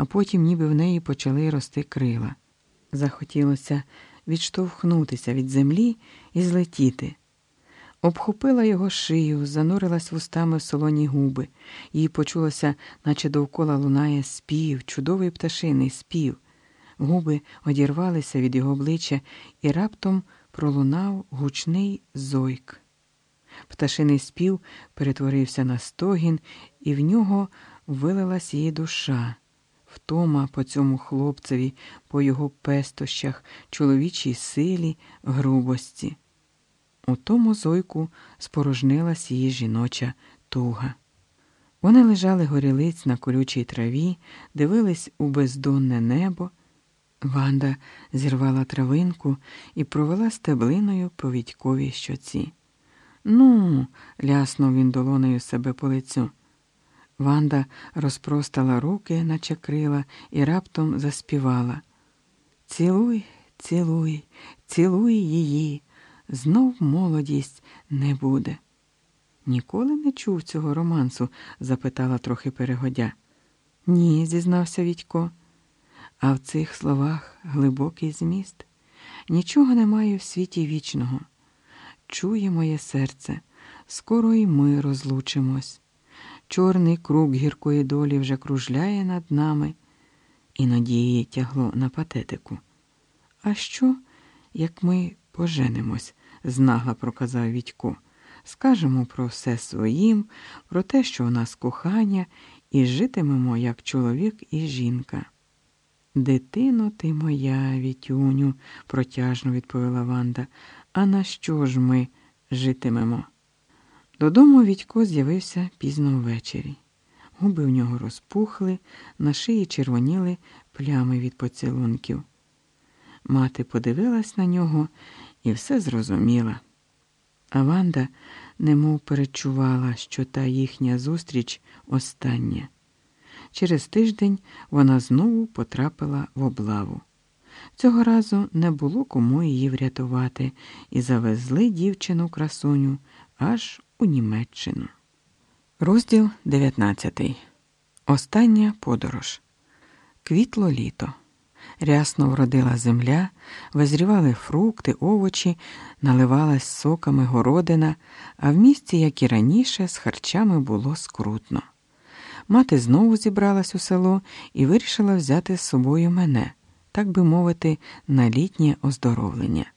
а потім ніби в неї почали рости крила. Захотілося відштовхнутися від землі і злетіти. Обхопила його шию, занурилась вустами в солоні губи, їй почулося, наче довкола лунає спів, чудовий пташиний спів. Губи одірвалися від його обличчя і раптом пролунав гучний зойк. Пташиний спів перетворився на стогін, і в нього вилилась її душа, втома по цьому хлопцеві, по його пестощах, чоловічій силі, грубості. У тому зойку спорожнилась її жіноча туга. Вони лежали горілиць на колючій траві, дивились у бездонне небо. Ванда зірвала травинку і провела стеблиною по Вітьковій щоці. Ну, ляснув він долонею себе по лицю. Ванда розпростала руки, наче крила, і раптом заспівала. Цілуй, цілуй, цілуй її, знов молодість не буде. Ніколи не чув цього романсу? запитала трохи перегодя. Ні, зізнався Вітько. А в цих словах глибокий зміст. Нічого немає в світі вічного. Чує моє серце, скоро і ми розлучимось. Чорний круг гіркої долі вже кружляє над нами, іноді її тягло на патетику. А що, як ми поженимось? знагла проказав Вітько. Скажемо про все своїм, про те, що у нас кохання, і житимемо як чоловік і жінка. Дитино ти моя, Вітюню, протяжно відповіла Ванда. А на що ж ми житимемо? Додому Вітько з'явився пізно ввечері. Губи в нього розпухли, на шиї червоніли плями від поцілунків. Мати подивилась на нього і все зрозуміла. А Ванда немов перечувала, що та їхня зустріч остання. Через тиждень вона знову потрапила в облаву. Цього разу не було кому її врятувати, і завезли дівчину красуню аж у Німеччину. Розділ 19. Остання подорож. Квітло літо. Рясно вродила земля, визрівали фрукти, овочі, наливалась соками городина, а в місті, як і раніше, з харчами було скрутно. Мати знову зібралась у село і вирішила взяти з собою мене, так би мовити, на літнє оздоровлення.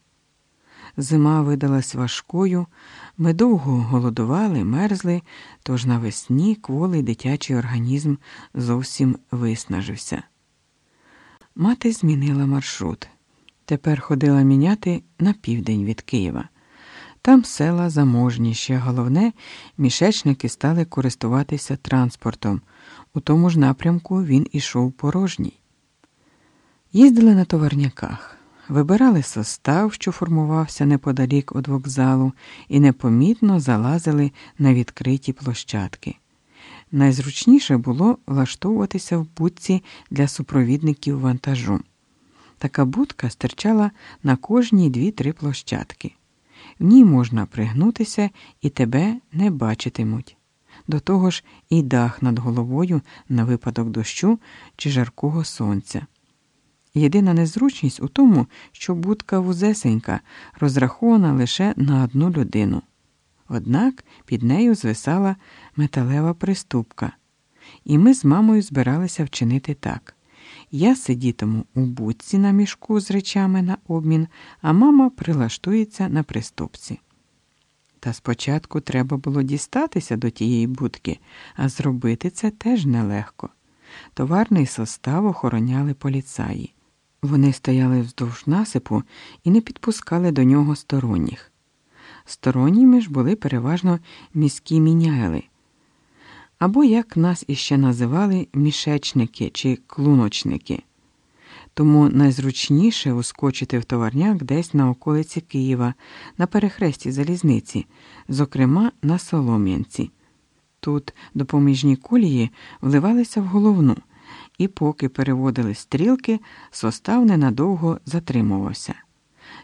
Зима видалась важкою, ми довго голодували, мерзли, тож навесні кволий дитячий організм зовсім виснажився. Мати змінила маршрут. Тепер ходила міняти на південь від Києва. Там села заможніші, головне, мішечники стали користуватися транспортом. У тому ж напрямку він ішов порожній. Їздили на товарняках, вибирали состав, що формувався неподалік від вокзалу, і непомітно залазили на відкриті площадки. Найзручніше було влаштовуватися в будці для супровідників вантажу. Така будка стирчала на кожній дві-три площадки. В ній можна пригнутися і тебе не бачитимуть. До того ж, і дах над головою на випадок дощу чи жаркого сонця. Єдина незручність у тому, що будка вузесенька розрахована лише на одну людину. Однак під нею звисала металева приступка, і ми з мамою збиралися вчинити так. Я сидітиму у будці на мішку з речами на обмін, а мама прилаштується на приступці. Та спочатку треба було дістатися до тієї будки, а зробити це теж нелегко. Товарний состав охороняли поліцаї. Вони стояли вздовж насипу і не підпускали до нього сторонніх. Сторонніми ж були переважно міські міняйли, або, як нас іще називали, мішечники чи клуночники. Тому найзручніше ускочити в товарняк десь на околиці Києва, на перехресті залізниці, зокрема на Солом'янці. Тут допоміжні колії вливалися в головну, і поки переводили стрілки, состав ненадовго затримувався.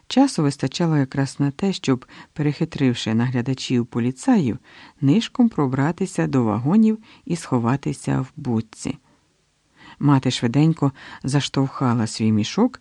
Часу вистачало якраз на те, щоб, перехитривши наглядачів поліцаїв, нишком пробратися до вагонів і сховатися в будці. Мати швиденько заштовхала свій мішок